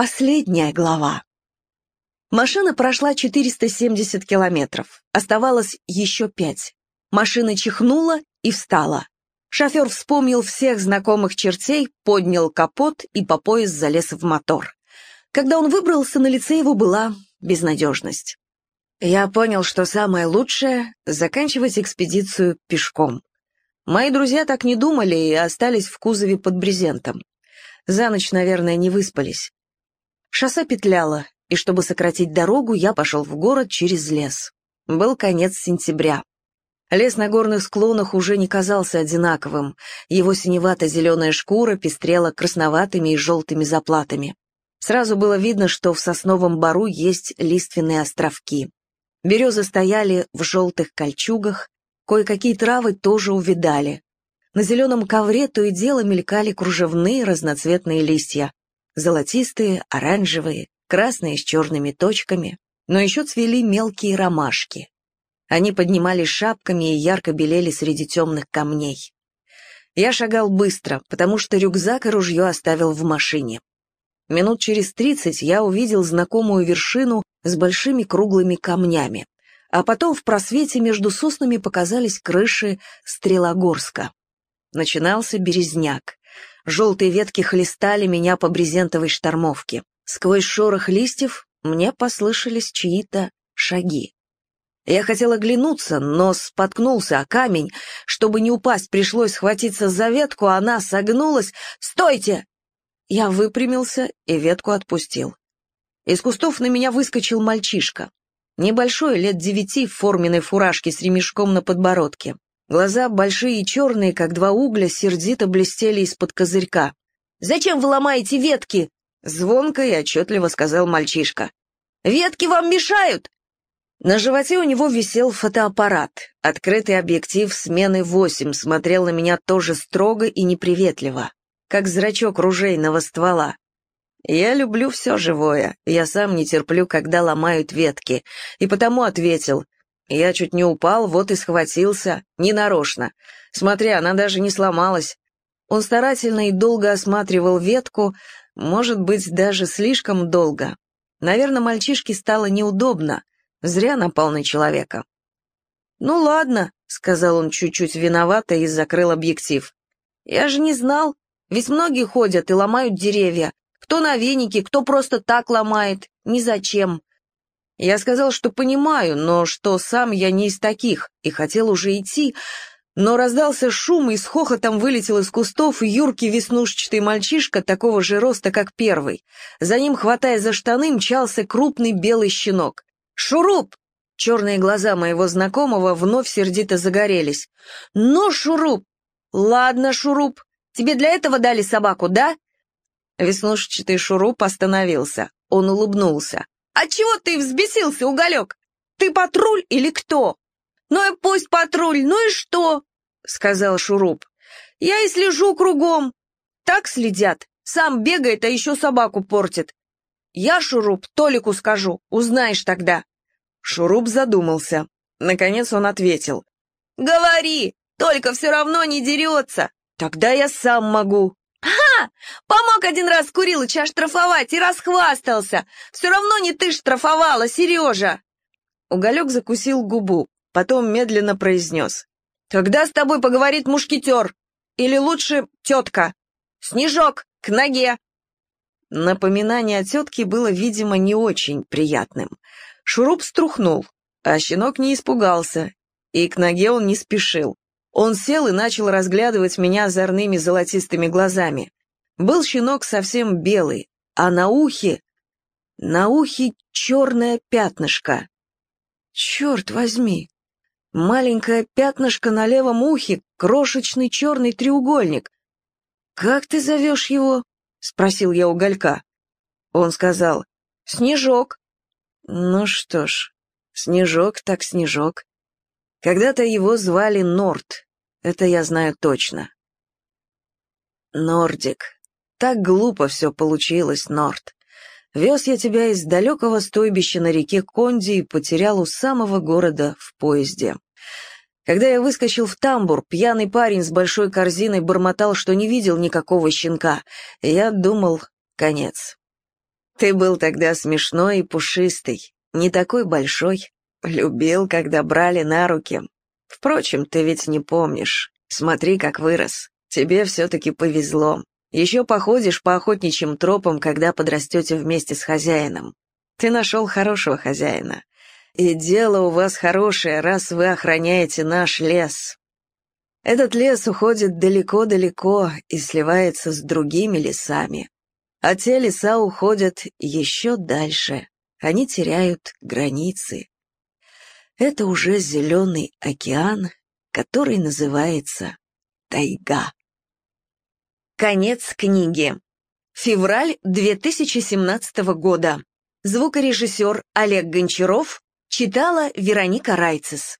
Последняя глава. Машина прошла 470 километров. Оставалось еще пять. Машина чихнула и встала. Шофер вспомнил всех знакомых чертей, поднял капот и по пояс залез в мотор. Когда он выбрался, на лице его была безнадежность. Я понял, что самое лучшее — заканчивать экспедицию пешком. Мои друзья так не думали и остались в кузове под брезентом. За ночь, наверное, не выспались. Шоссе петляло, и чтобы сократить дорогу, я пошел в город через лес. Был конец сентября. Лес на горных склонах уже не казался одинаковым, его синевато-зеленая шкура пестрела красноватыми и желтыми заплатами. Сразу было видно, что в сосновом бару есть лиственные островки. Березы стояли в желтых кольчугах, кое-какие травы тоже увидали. На зеленом ковре то и дело мелькали кружевные разноцветные листья, золотистые, оранжевые, красные с черными точками, но еще цвели мелкие ромашки. Они поднимались шапками и ярко белели среди темных камней. Я шагал быстро, потому что рюкзак и ружье оставил в машине. Минут через тридцать я увидел знакомую вершину с большими круглыми камнями, а потом в просвете между соснами показались крыши Стрелогорска. Начинался березняк. Желтые ветки хлестали меня по брезентовой штормовке. Сквозь шорох листьев мне послышались чьи-то шаги. Я хотел оглянуться, но споткнулся о камень. Чтобы не упасть, пришлось схватиться за ветку, она согнулась. «Стойте!» Я выпрямился и ветку отпустил. Из кустов на меня выскочил мальчишка. Небольшой, лет девяти, в форменной фуражке с ремешком на подбородке. Глаза, большие и черные, как два угля, сердито блестели из-под козырька. «Зачем вы ломаете ветки?» — звонко и отчетливо сказал мальчишка. «Ветки вам мешают!» На животе у него висел фотоаппарат. Открытый объектив смены 8 смотрел на меня тоже строго и неприветливо, как зрачок ружейного ствола. Я люблю все живое, я сам не терплю, когда ломают ветки, и потому ответил — я чуть не упал, вот и схватился, ненарочно. Смотри, она даже не сломалась. Он старательно и долго осматривал ветку, может быть, даже слишком долго. Наверное, мальчишке стало неудобно. Зря напал на человека. «Ну ладно», — сказал он чуть-чуть виновато и закрыл объектив. «Я же не знал. Ведь многие ходят и ломают деревья. Кто на венике, кто просто так ломает. Ни зачем. Я сказал, что понимаю, но что сам я не из таких, и хотел уже идти, но раздался шум, и с хохотом вылетел из кустов юркий веснушчатый мальчишка такого же роста, как первый. За ним, хватая за штаны, мчался крупный белый щенок. «Шуруп!» Черные глаза моего знакомого вновь сердито загорелись. «Ну, Шуруп!» «Ладно, Шуруп, тебе для этого дали собаку, да?» Веснушчатый Шуруп остановился. Он улыбнулся. «А чего ты взбесился, уголек? Ты патруль или кто?» «Ну и пусть патруль, ну и что?» — сказал Шуруп. «Я и слежу кругом. Так следят. Сам бегает, а еще собаку портит. Я, Шуруп, Толику скажу, узнаешь тогда». Шуруп задумался. Наконец он ответил. «Говори, только все равно не дерется. Тогда я сам могу». «Ха! Помог один раз Курилыча штрафовать и расхвастался! Все равно не ты штрафовала, Сережа!» Уголек закусил губу, потом медленно произнес. «Когда с тобой поговорит мушкетер? Или лучше тетка? Снежок, к ноге!» Напоминание о тетке было, видимо, не очень приятным. Шуруп струхнул, а щенок не испугался, и к ноге он не спешил. Он сел и начал разглядывать меня озорными золотистыми глазами. Был щенок совсем белый, а на ухе... На ухе черное пятнышко. Черт возьми! Маленькое пятнышко на левом ухе, крошечный черный треугольник. «Как ты зовешь его?» — спросил я уголька. Он сказал, «Снежок». Ну что ж, снежок так снежок. Когда-то его звали Норт, это я знаю точно. Нордик. Так глупо все получилось, Норд. Вез я тебя из далекого стойбища на реке Конди и потерял у самого города в поезде. Когда я выскочил в тамбур, пьяный парень с большой корзиной бормотал, что не видел никакого щенка. Я думал, конец. Ты был тогда смешной и пушистый, не такой большой. Любил, когда брали на руки. Впрочем, ты ведь не помнишь. Смотри, как вырос. Тебе все-таки повезло. Еще походишь по охотничьим тропам, когда подрастете вместе с хозяином. Ты нашел хорошего хозяина. И дело у вас хорошее, раз вы охраняете наш лес. Этот лес уходит далеко-далеко и сливается с другими лесами. А те леса уходят еще дальше. Они теряют границы. Это уже зеленый океан, который называется тайга. Конец книги. Февраль 2017 года. Звукорежиссер Олег Гончаров читала Вероника Райцес.